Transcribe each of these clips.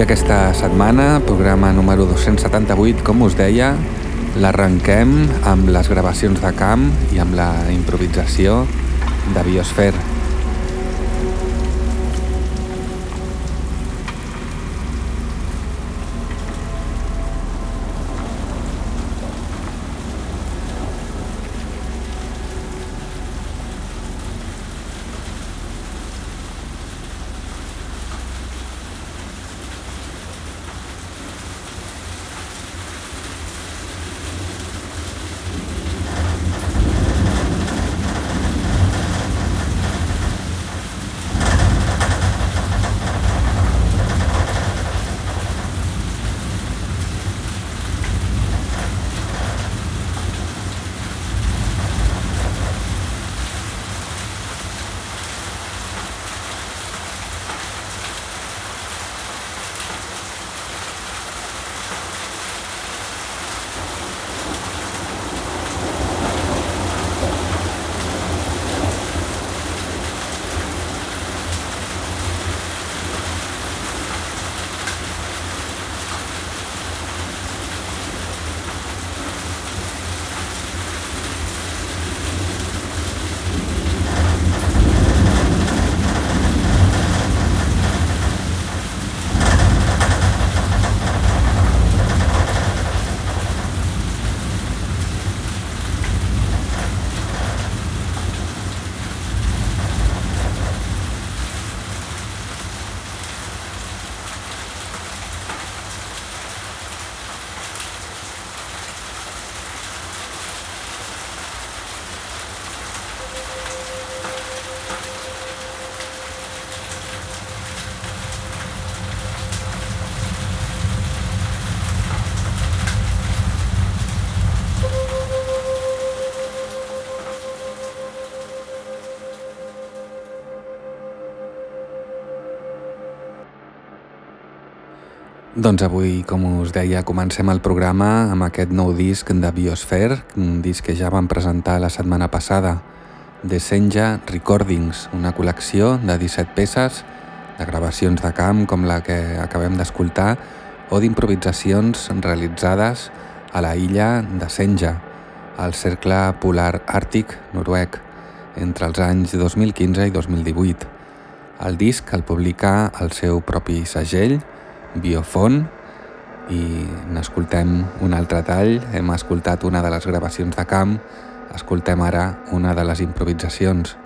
I aquesta setmana, programa número 278, com us deia, l'arrenquem amb les gravacions de camp i amb la improvisació de Biosfera. Doncs avui, com us deia, comencem el programa amb aquest nou disc de Biosphere, un disc que ja vam presentar la setmana passada, de Senja Recordings, una col·lecció de 17 peces de gravacions de camp com la que acabem d'escoltar o d'improvisacions realitzades a la illa de Senja, al cercle polar àrtic noruec, entre els anys 2015 i 2018. El disc el publica el seu propi segell, Biofon, i n'escoltem un altre tall. Hem escoltat una de les gravacions de camp, escoltem ara una de les improvisacions.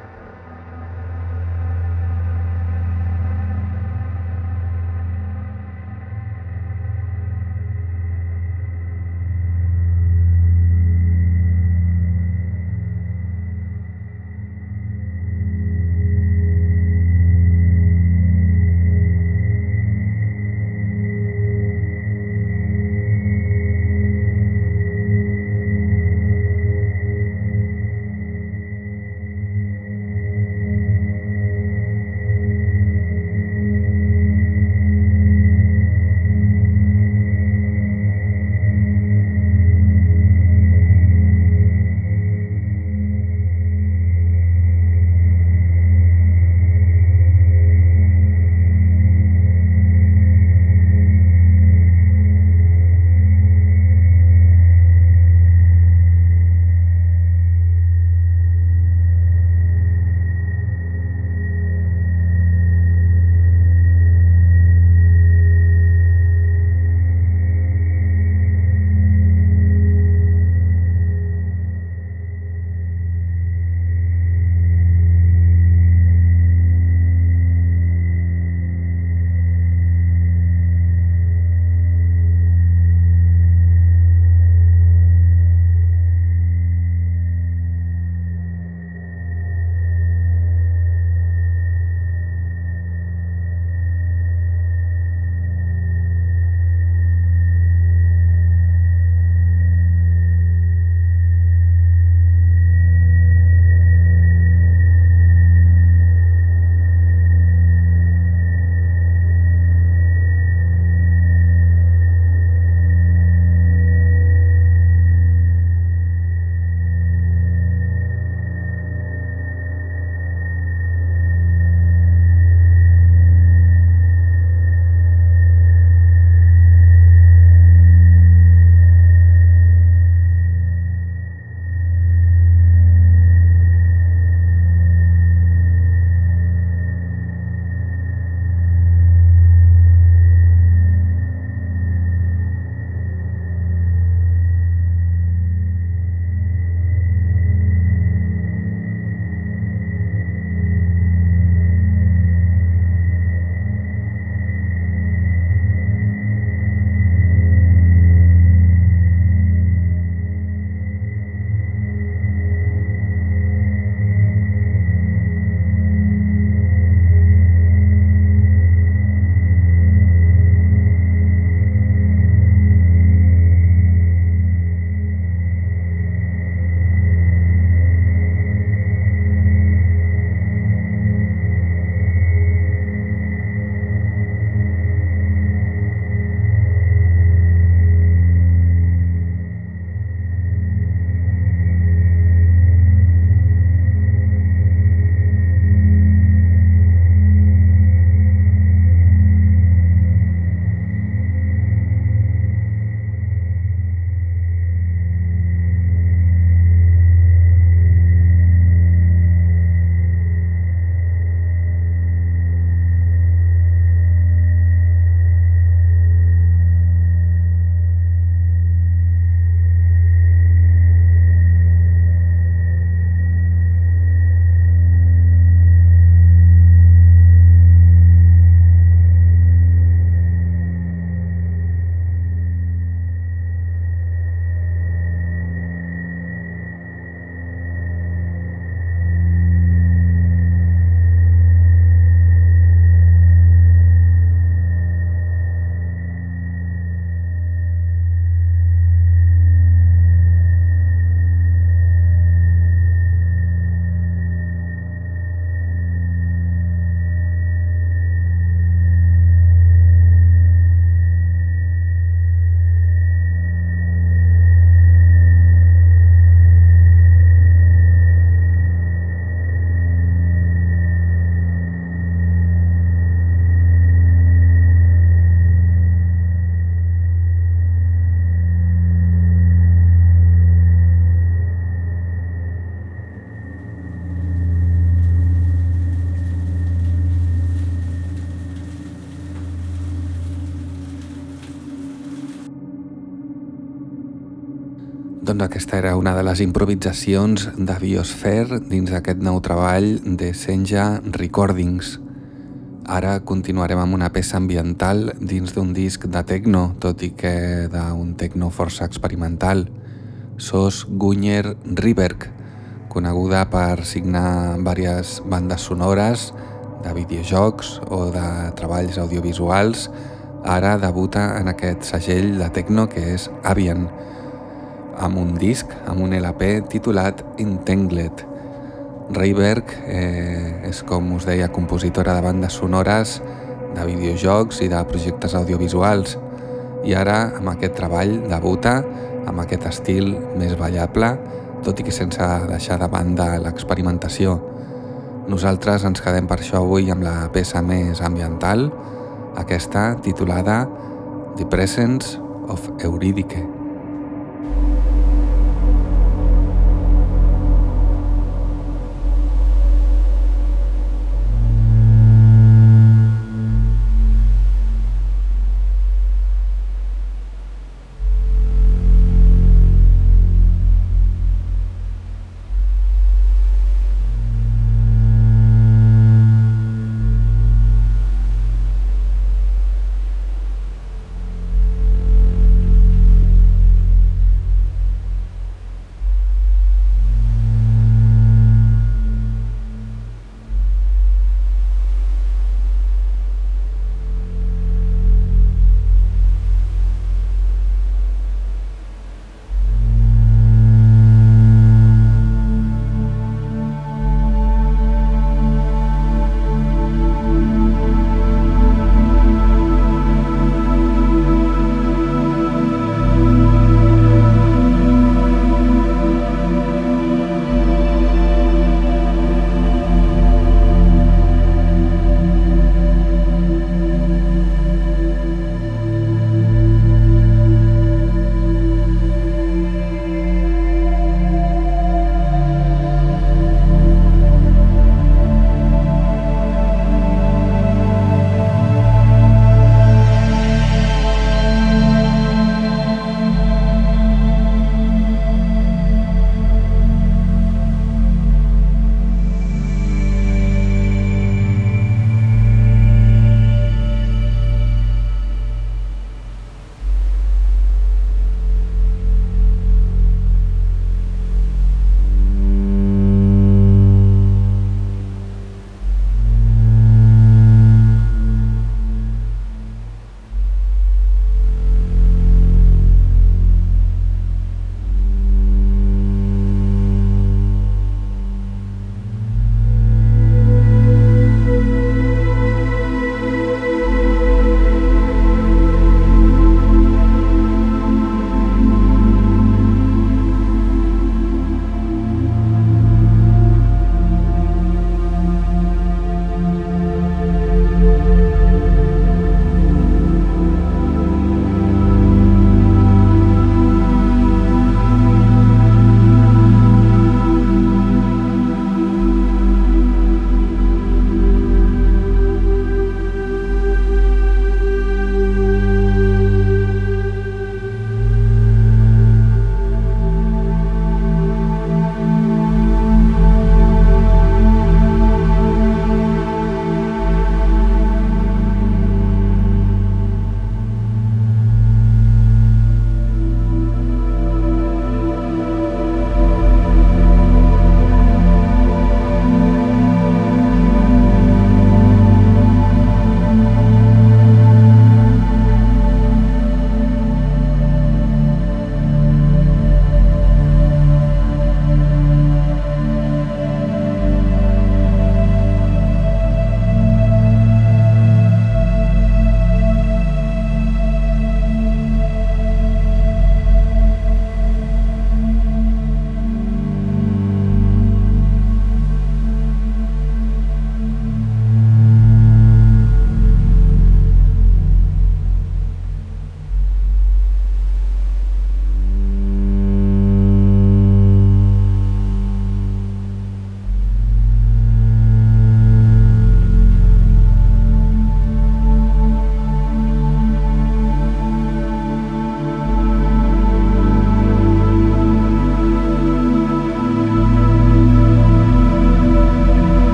Aquesta era una de les improvisacions de Biosphere dins d'aquest nou treball de Senja Recordings. Ara continuarem amb una peça ambiental dins d'un disc de techno, tot i que d'un techno força experimental. Sos Gunyer Riberg, coneguda per signar diverses bandes sonores de videojocs o de treballs audiovisuals, ara debuta en aquest segell de techno que és Avian, amb un disc, amb un LP titulat Entangled. Rayberg eh, és, com us deia, compositora de bandes sonores, de videojocs i de projectes audiovisuals i ara amb aquest treball debuta amb aquest estil més ballable, tot i que sense deixar de banda l'experimentació. Nosaltres ens quedem per això avui amb la peça més ambiental, aquesta titulada The Presence of Eurídice.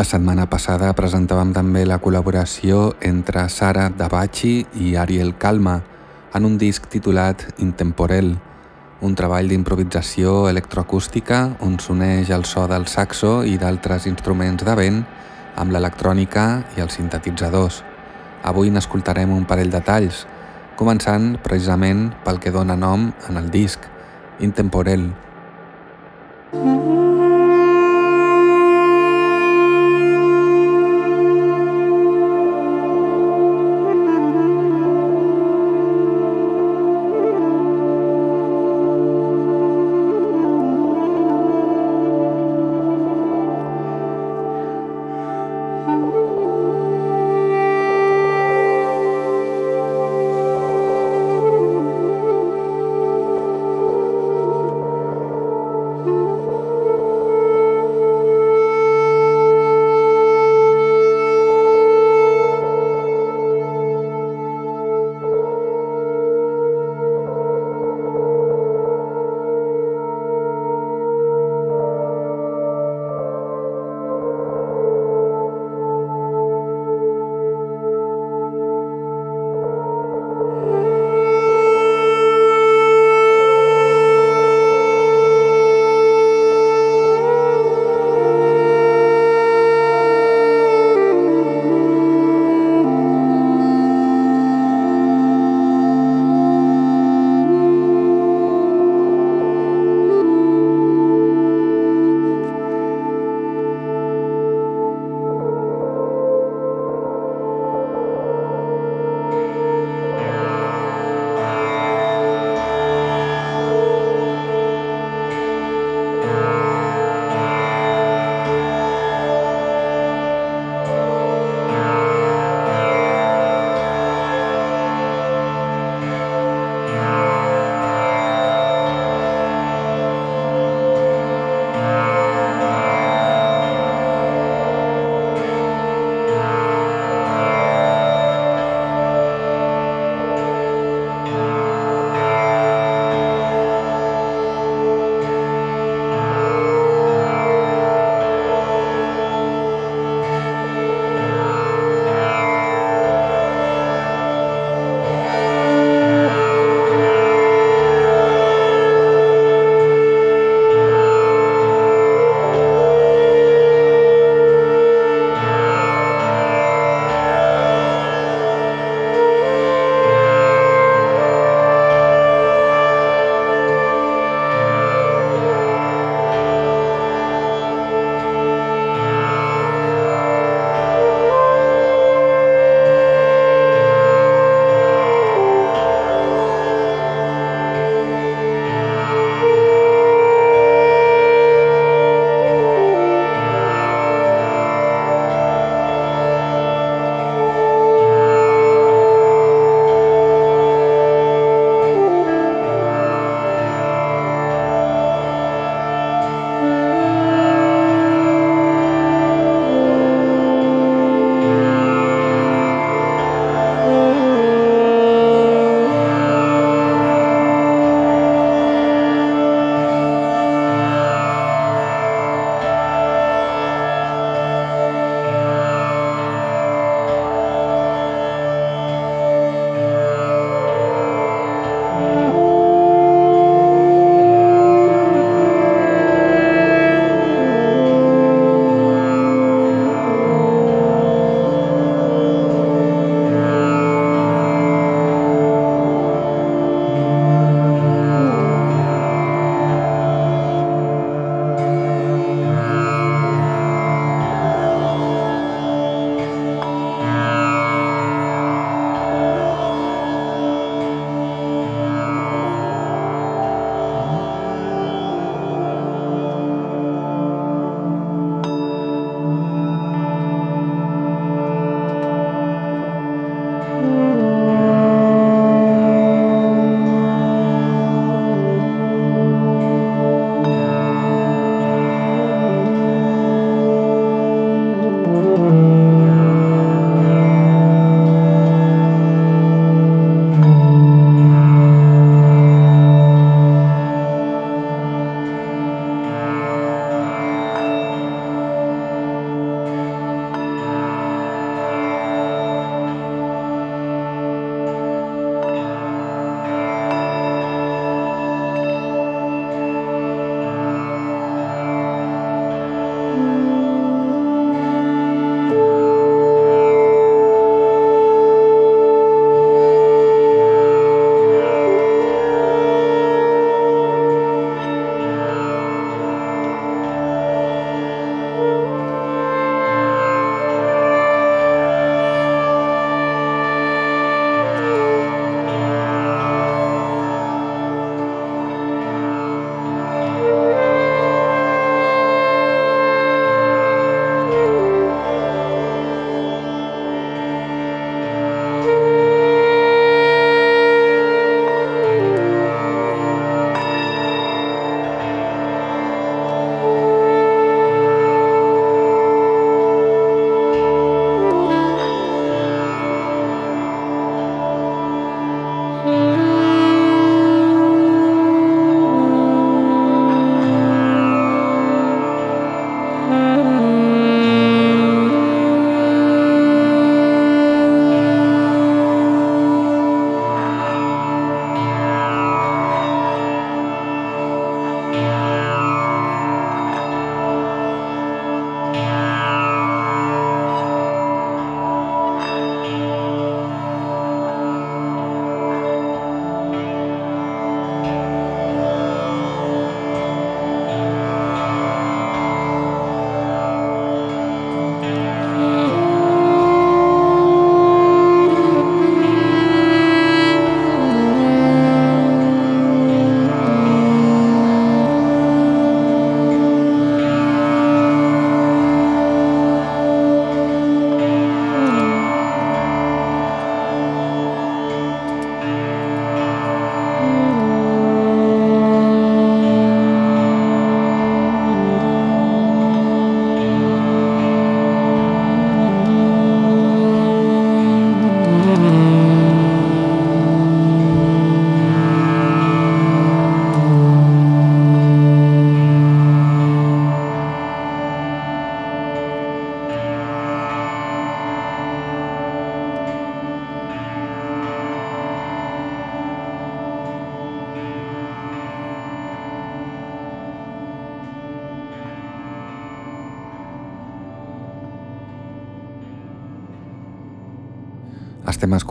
La setmana passada presentàvem també la col·laboració entre Sara Dabachi i Ariel Calma en un disc titulat Intemporel, un treball d'improvisació electroacústica on s'uneix el so del saxo i d'altres instruments de vent amb l'electrònica i els sintetitzadors. Avui n'escoltarem un parell de talls, començant precisament pel que dona nom en el disc, Intemporel. Mm -hmm.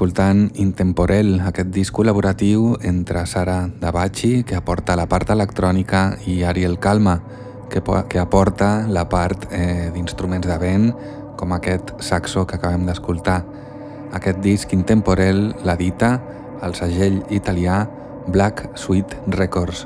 Escoltant Intemporel, aquest disc col·laboratiu entre Sara Dabachi, que aporta la part electrònica, i Ariel Calma, que, que aporta la part eh, d'instruments de vent, com aquest saxo que acabem d'escoltar. Aquest disc Intemporel l'edita el segell italià Black Sweet Records.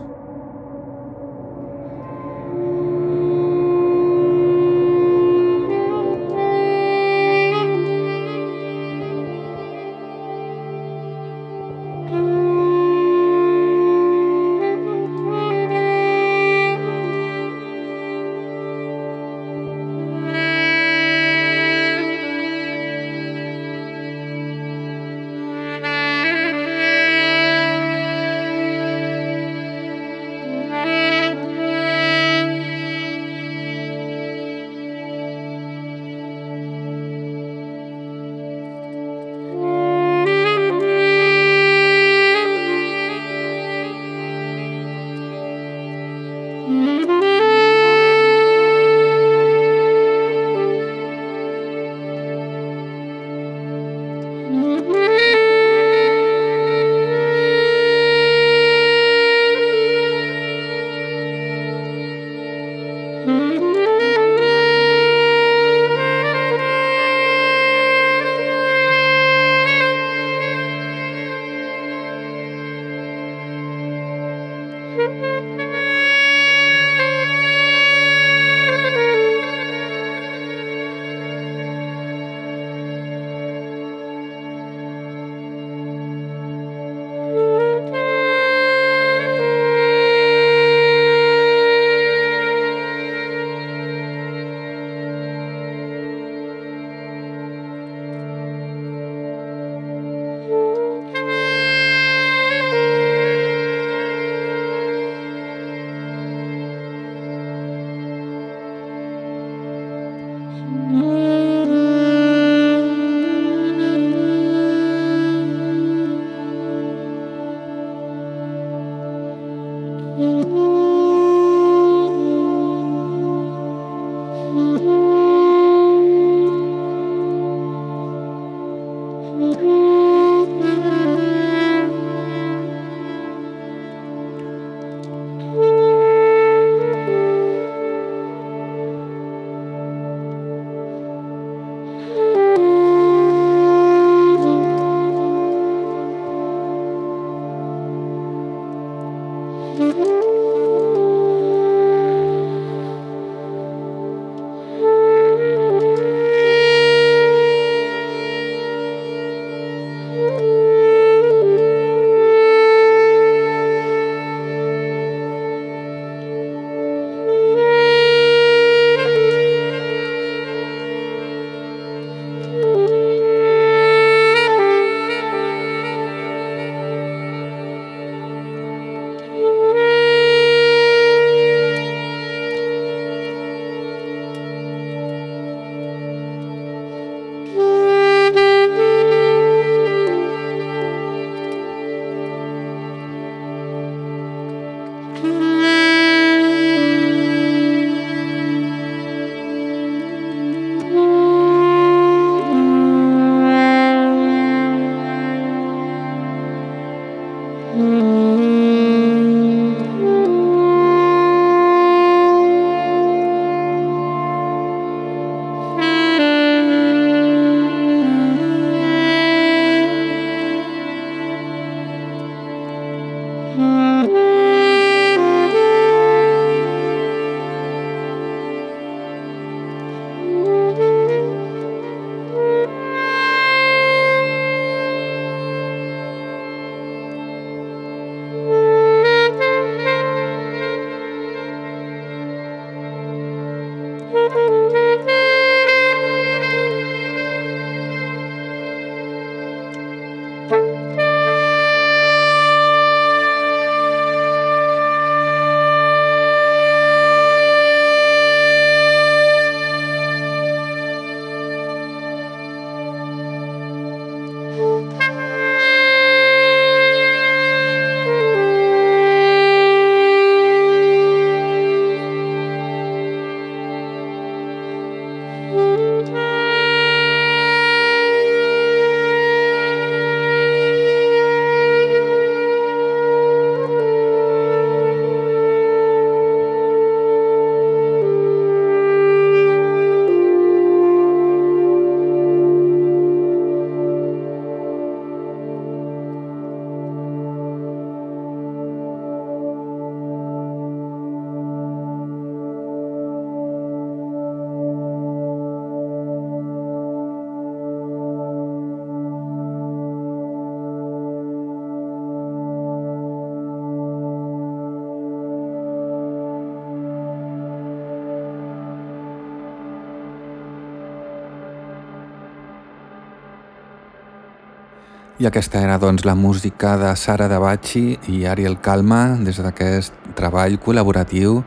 I aquesta era doncs la música de Sara Dabachi i Ariel Calma des d'aquest treball col·laboratiu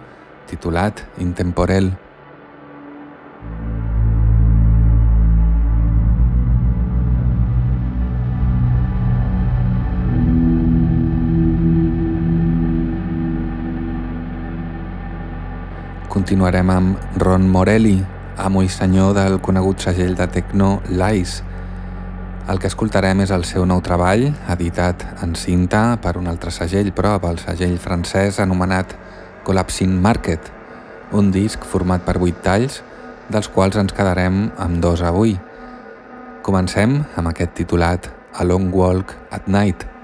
titulat Intemporel. Continuarem amb Ron Morelli, amo i senyor del conegut segell de techno Lice, el que escoltarem és el seu nou treball, editat en cinta per un altre segell, però pel segell francès anomenat Collapsing Market, un disc format per 8 talls, dels quals ens quedarem amb dos avui. Comencem amb aquest titulat A Long Walk at Night.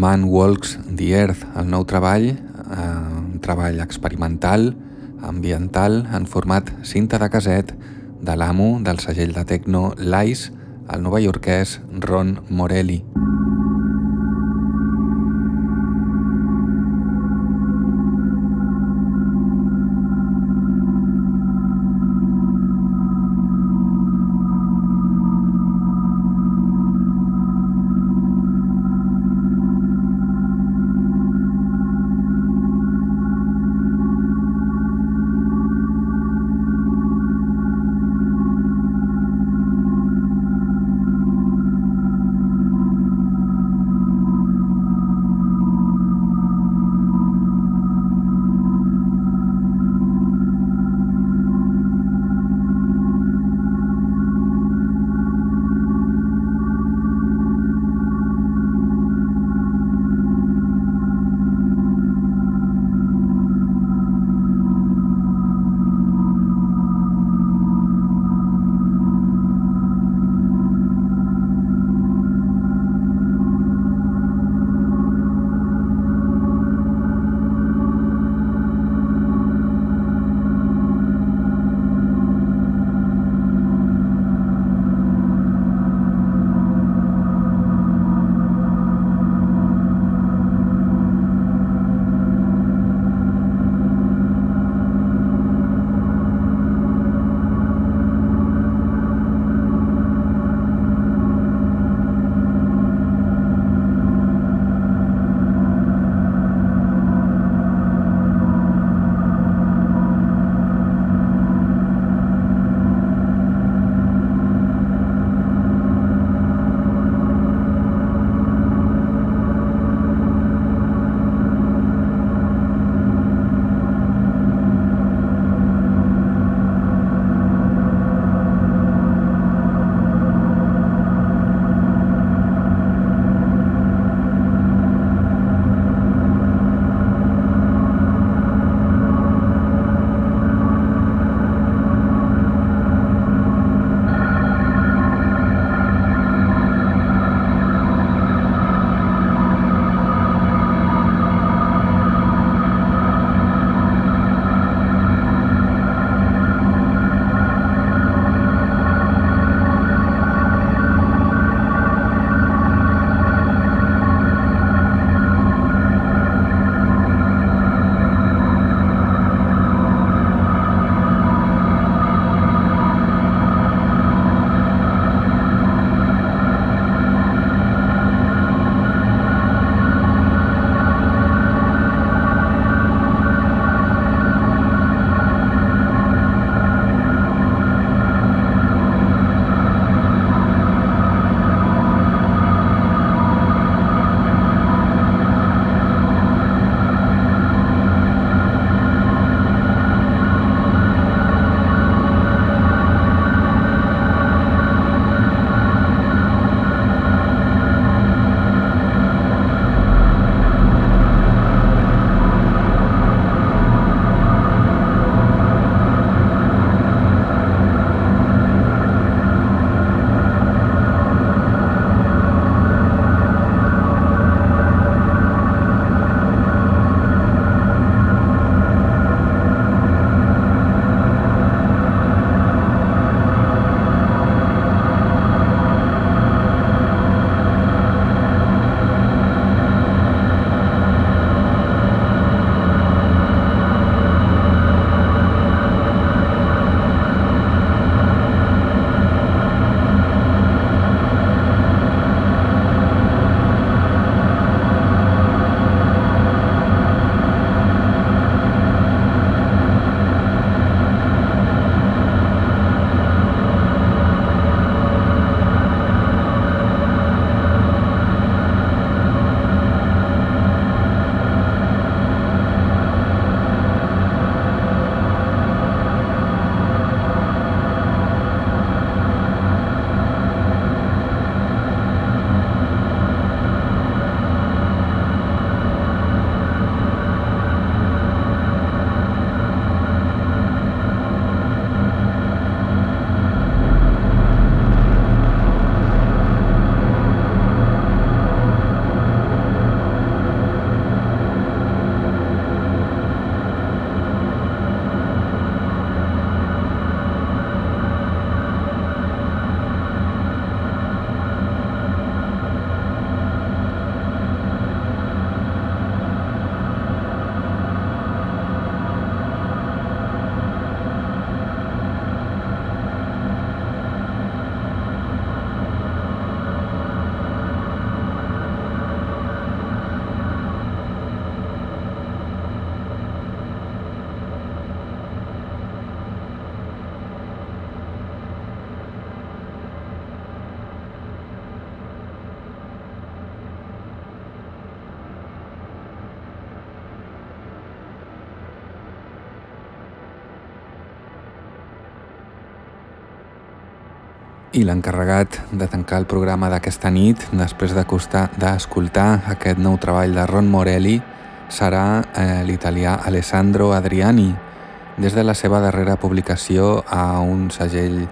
Man Walks the Earth, el nou treball, eh, un treball experimental, ambiental, en format cinta de caset de l'amo del segell de techno Lice, el novaiorquès Ron Morelli. I l'encarregat de tancar el programa d'aquesta nit, després d'escoltar aquest nou treball de Ron Morelli, serà eh, l'italià Alessandro Adriani, des de la seva darrera publicació a un segell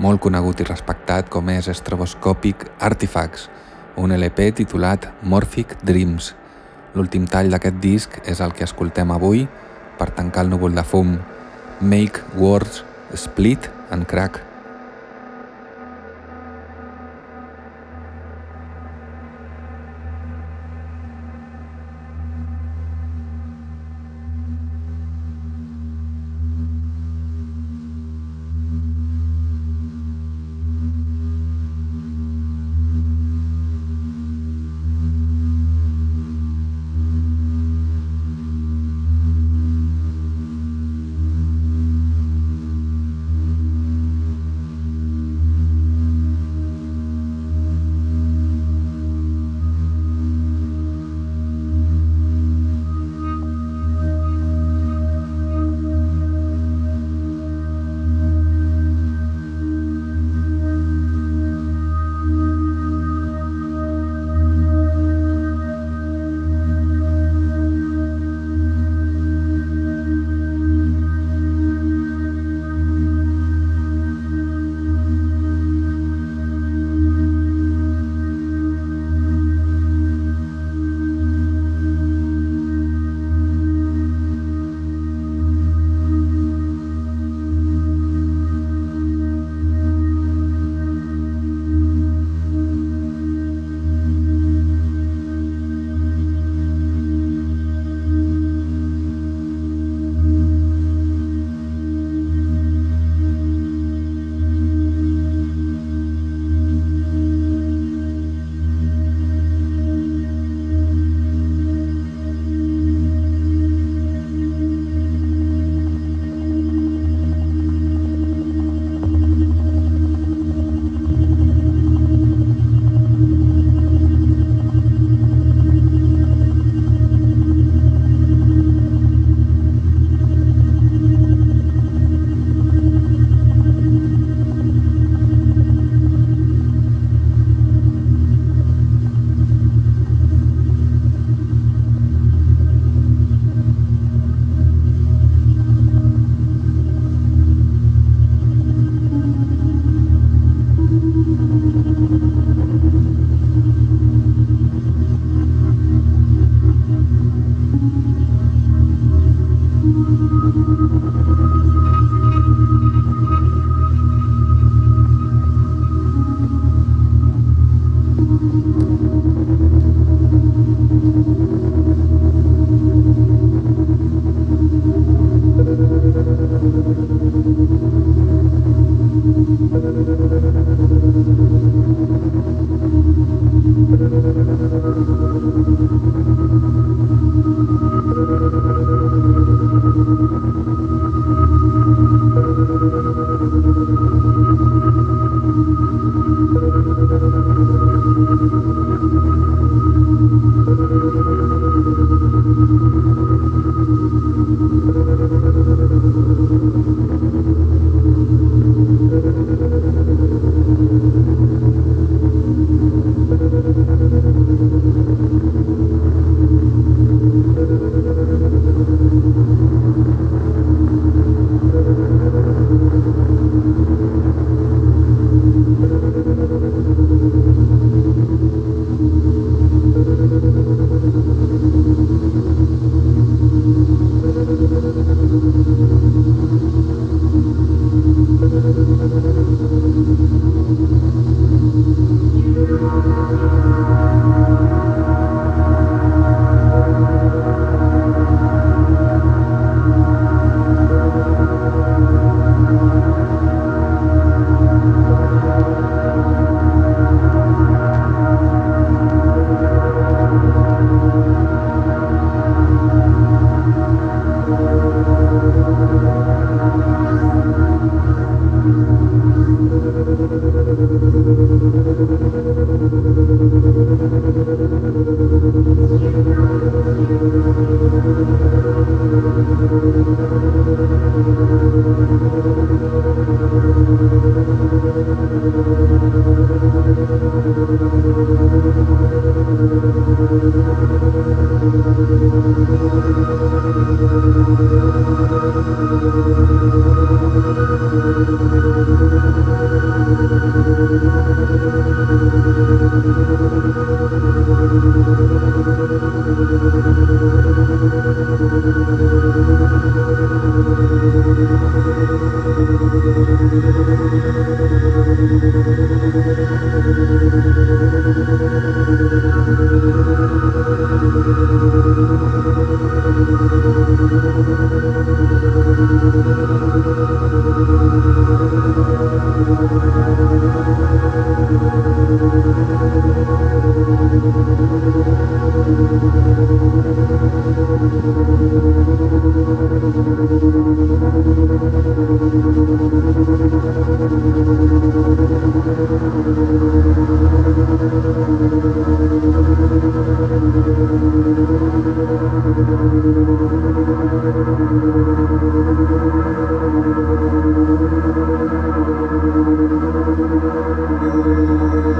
molt conegut i respectat com és Stroboscopic Artifacts, un LP titulat Morphic Dreams. L'últim tall d'aquest disc és el que escoltem avui per tancar el núvol de fum, Make Words Split and Crack.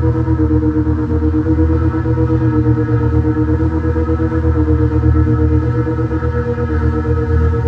Thank you.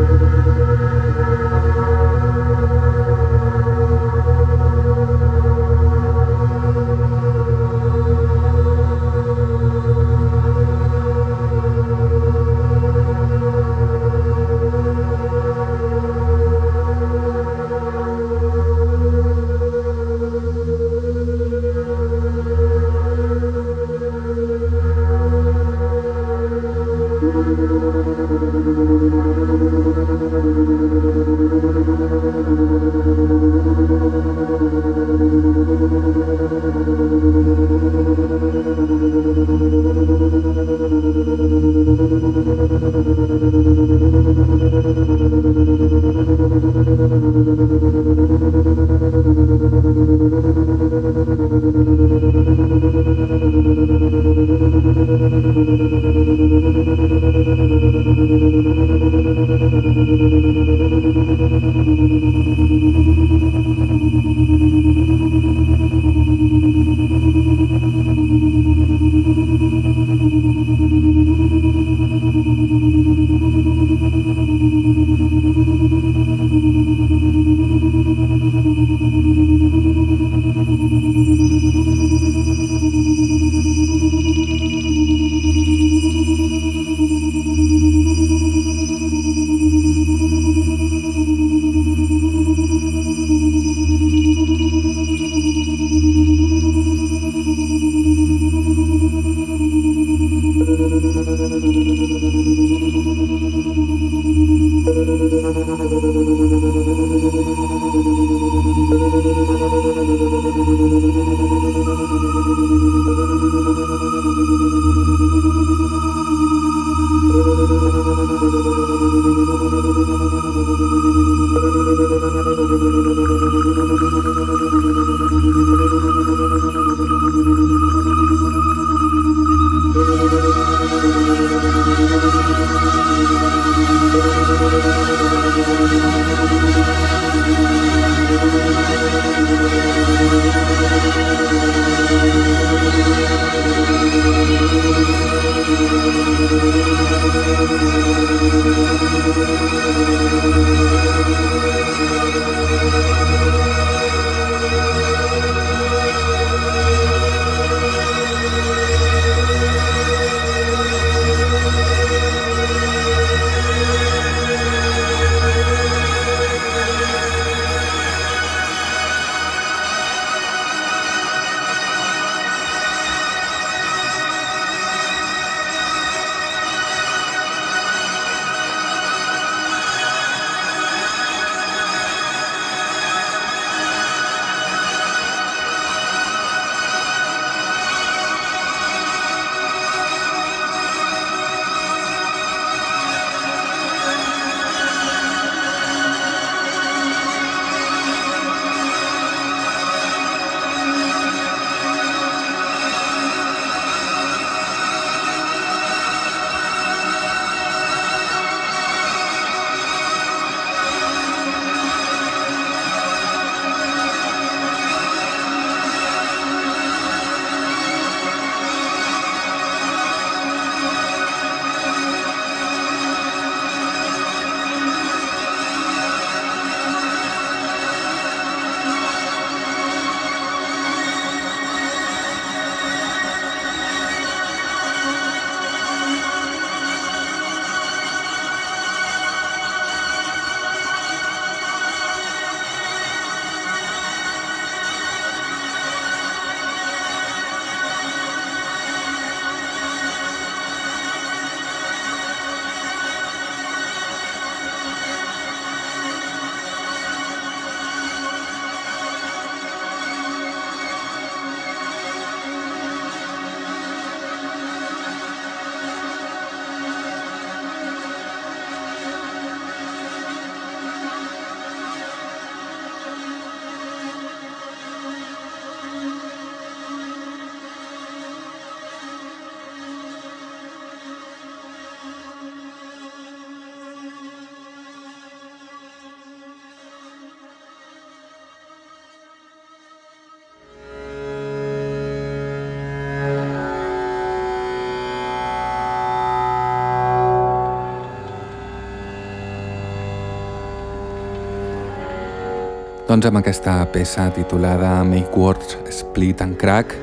Doncs amb aquesta peça titulada Make Words Split and Crack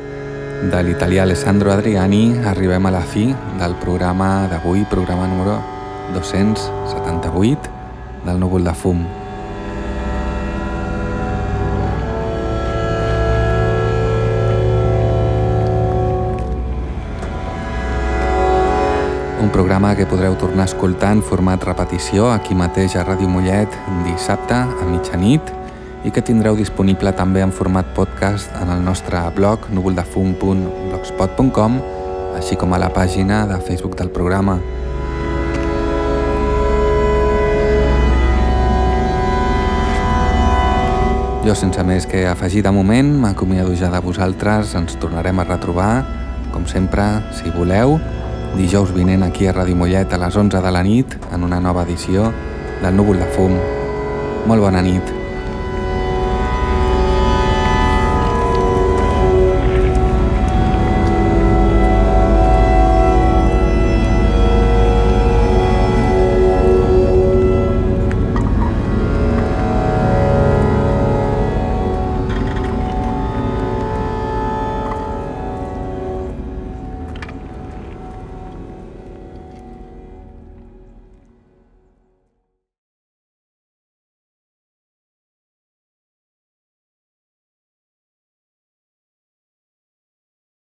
de l'italià Alessandro Adriani arribem a la fi del programa d'avui, programa número 278 del núvol de fum. Un programa que podreu tornar a escoltar en format repetició aquí mateix a Ràdio Mollet dissabte a mitjanit i que tindreu disponible també en format podcast en el nostre blog núvoldefum.blogspot.com així com a la pàgina de Facebook del programa. Jo sense més que afegir de moment m'acomiado ja de vosaltres, ens tornarem a retrobar, com sempre, si voleu, dijous vinent aquí a Ràdio Mollet a les 11 de la nit en una nova edició del Núvol de Fum. Molt bona nit.